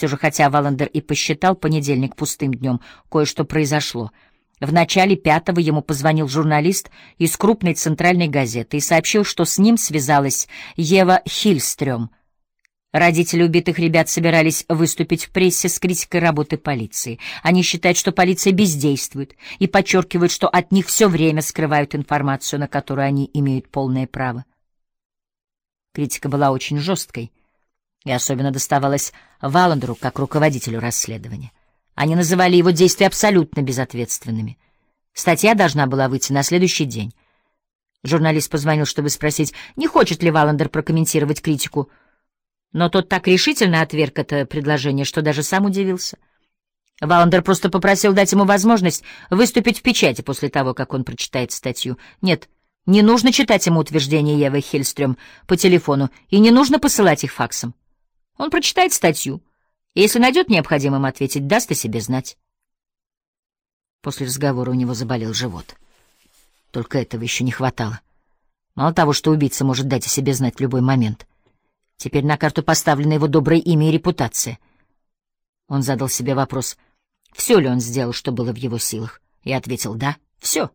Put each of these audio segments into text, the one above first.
Все же, хотя Валандер и посчитал понедельник пустым днем, кое-что произошло. В начале пятого ему позвонил журналист из крупной центральной газеты и сообщил, что с ним связалась Ева Хильстрём. Родители убитых ребят собирались выступить в прессе с критикой работы полиции. Они считают, что полиция бездействует, и подчеркивают, что от них все время скрывают информацию, на которую они имеют полное право. Критика была очень жесткой и особенно доставалась Валандеру как руководителю расследования. Они называли его действия абсолютно безответственными. Статья должна была выйти на следующий день. Журналист позвонил, чтобы спросить, не хочет ли Валандер прокомментировать критику, но тот так решительно отверг это предложение, что даже сам удивился. Валандер просто попросил дать ему возможность выступить в печати после того, как он прочитает статью. Нет, не нужно читать ему утверждения Евы Хельстрём по телефону, и не нужно посылать их факсом. Он прочитает статью, и если найдет необходимым ответить, даст о себе знать. После разговора у него заболел живот. Только этого еще не хватало. Мало того, что убийца может дать о себе знать в любой момент. Теперь на карту поставлено его доброе имя и репутация. Он задал себе вопрос, все ли он сделал, что было в его силах, и ответил «да, все».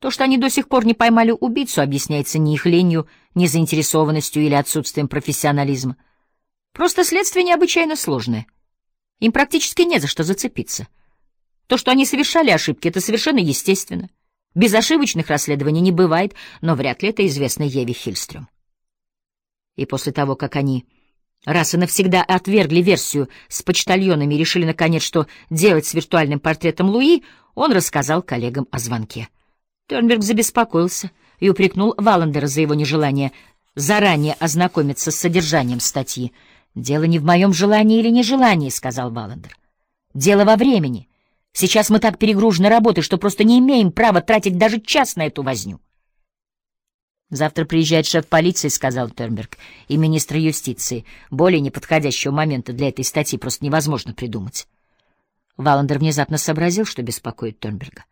То, что они до сих пор не поймали убийцу, объясняется не их ленью, не заинтересованностью или отсутствием профессионализма. Просто следствие необычайно сложное. Им практически не за что зацепиться. То, что они совершали ошибки, это совершенно естественно. Безошибочных расследований не бывает, но вряд ли это известно Еве Хильстрём. И после того, как они раз и навсегда отвергли версию с почтальонами и решили, наконец, что делать с виртуальным портретом Луи, он рассказал коллегам о звонке. Тернберг забеспокоился и упрекнул Валандера за его нежелание заранее ознакомиться с содержанием статьи — «Дело не в моем желании или нежелании», — сказал Валандер. «Дело во времени. Сейчас мы так перегружены работой, что просто не имеем права тратить даже час на эту возню». «Завтра приезжает шеф полиции», — сказал Тернберг, — «и министр юстиции. Более неподходящего момента для этой статьи просто невозможно придумать». Валандер внезапно сообразил, что беспокоит Тернберга.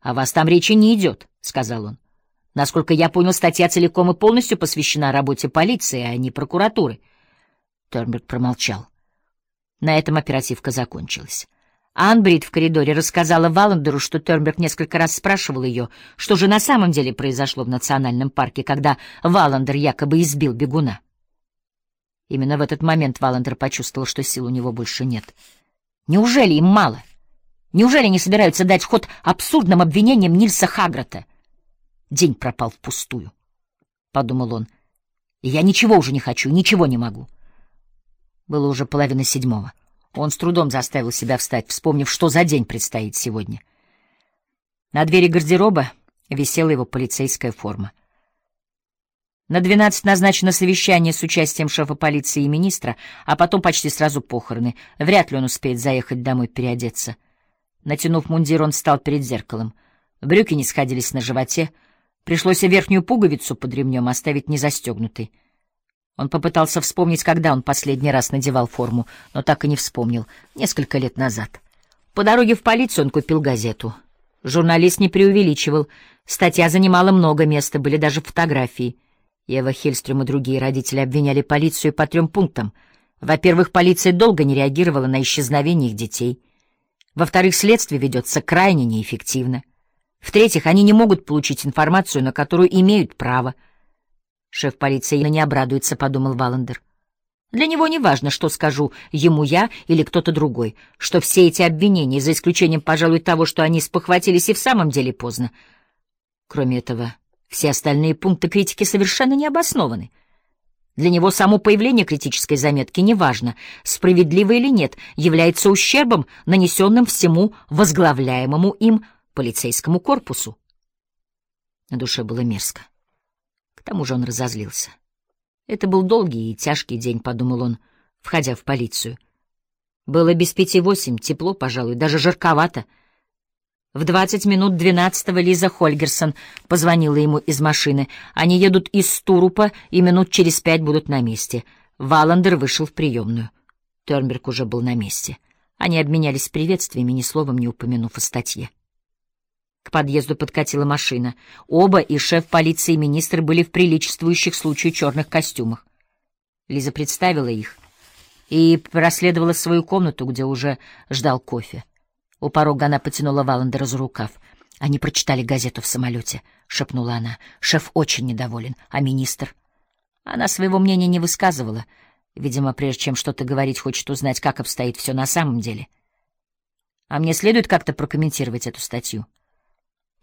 «О вас там речи не идет», — сказал он. «Насколько я понял, статья целиком и полностью посвящена работе полиции, а не прокуратуры». Тернберг промолчал. На этом оперативка закончилась. Анбрид в коридоре рассказала Валандеру, что Тернберг несколько раз спрашивал ее, что же на самом деле произошло в национальном парке, когда Валандер якобы избил бегуна. Именно в этот момент Валандер почувствовал, что сил у него больше нет. Неужели им мало? Неужели не собираются дать ход абсурдным обвинениям Нильса Хаграта? День пропал впустую, — подумал он. Я ничего уже не хочу, ничего не могу. Было уже половина седьмого. Он с трудом заставил себя встать, вспомнив, что за день предстоит сегодня. На двери гардероба висела его полицейская форма. На двенадцать назначено совещание с участием шефа полиции и министра, а потом почти сразу похороны. Вряд ли он успеет заехать домой переодеться. Натянув мундир, он встал перед зеркалом. Брюки не сходились на животе. Пришлось верхнюю пуговицу под ремнем оставить незастегнутой. Он попытался вспомнить, когда он последний раз надевал форму, но так и не вспомнил. Несколько лет назад. По дороге в полицию он купил газету. Журналист не преувеличивал. Статья занимала много места, были даже фотографии. Ева Хельстрюм и другие родители обвиняли полицию по трем пунктам. Во-первых, полиция долго не реагировала на исчезновение их детей. Во-вторых, следствие ведется крайне неэффективно. В-третьих, они не могут получить информацию, на которую имеют право — Шеф полиции не обрадуется, — подумал Валандер. Для него не важно, что скажу ему я или кто-то другой, что все эти обвинения, за исключением, пожалуй, того, что они спохватились и в самом деле поздно. Кроме этого, все остальные пункты критики совершенно не обоснованы. Для него само появление критической заметки, неважно, справедливо или нет, является ущербом, нанесенным всему возглавляемому им полицейскому корпусу. На душе было мерзко. К тому же он разозлился. Это был долгий и тяжкий день, — подумал он, входя в полицию. Было без пяти восемь, тепло, пожалуй, даже жарковато. В двадцать минут двенадцатого Лиза Хольгерсон позвонила ему из машины. Они едут из Стурупа и минут через пять будут на месте. Валандер вышел в приемную. Тернберг уже был на месте. Они обменялись приветствиями, ни словом не упомянув о статье. К подъезду подкатила машина. Оба, и шеф полиции, и министр, были в приличествующих случаю черных костюмах. Лиза представила их. и проследовала свою комнату, где уже ждал кофе. У порога она потянула Валандера за рукав. «Они прочитали газету в самолете», — шепнула она. «Шеф очень недоволен. А министр?» Она своего мнения не высказывала. Видимо, прежде чем что-то говорить, хочет узнать, как обстоит все на самом деле. А мне следует как-то прокомментировать эту статью.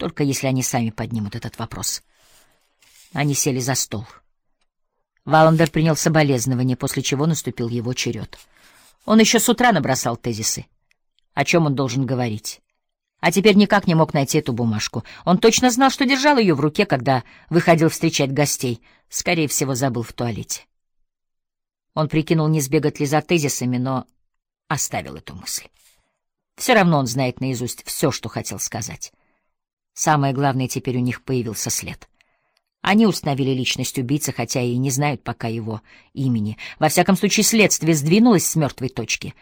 Только если они сами поднимут этот вопрос. Они сели за стол. Валандер принял соболезнование, после чего наступил его черед. Он еще с утра набросал тезисы. О чем он должен говорить? А теперь никак не мог найти эту бумажку. Он точно знал, что держал ее в руке, когда выходил встречать гостей. Скорее всего, забыл в туалете. Он прикинул, не сбегать ли за тезисами, но оставил эту мысль. Все равно он знает наизусть все, что хотел сказать. Самое главное, теперь у них появился след. Они установили личность убийцы, хотя и не знают пока его имени. Во всяком случае, следствие сдвинулось с мертвой точки.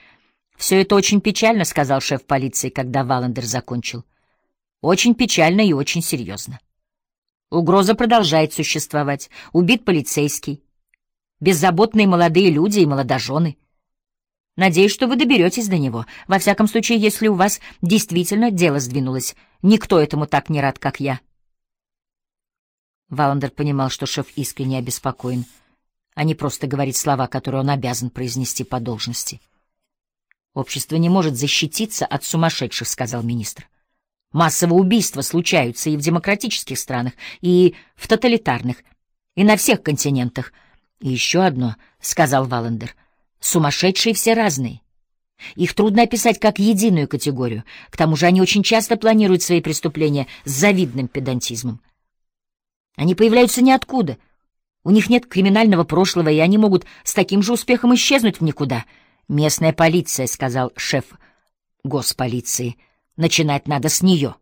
«Все это очень печально», — сказал шеф полиции, когда Валандер закончил. «Очень печально и очень серьезно. Угроза продолжает существовать. Убит полицейский. Беззаботные молодые люди и молодожены. Надеюсь, что вы доберетесь до него. Во всяком случае, если у вас действительно дело сдвинулось. Никто этому так не рад, как я». Валандер понимал, что шеф искренне обеспокоен, а не просто говорит слова, которые он обязан произнести по должности. «Общество не может защититься от сумасшедших», — сказал министр. «Массовые убийства случаются и в демократических странах, и в тоталитарных, и на всех континентах. И еще одно», — сказал Валандер, — «сумасшедшие все разные». Их трудно описать как единую категорию. К тому же они очень часто планируют свои преступления с завидным педантизмом. Они появляются ниоткуда. У них нет криминального прошлого, и они могут с таким же успехом исчезнуть в никуда. «Местная полиция», — сказал шеф госполиции. «Начинать надо с нее».